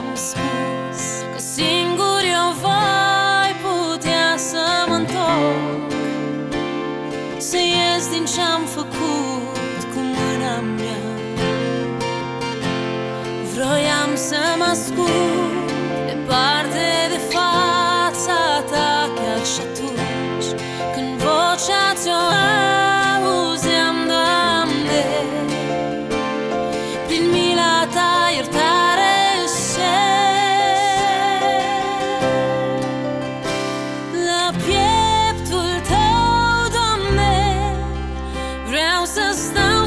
Am spus Că singur eu voi putea să mă întorc. Să ies din ce-am făcut cu mâna mea. Vroiam să mă ascult. just the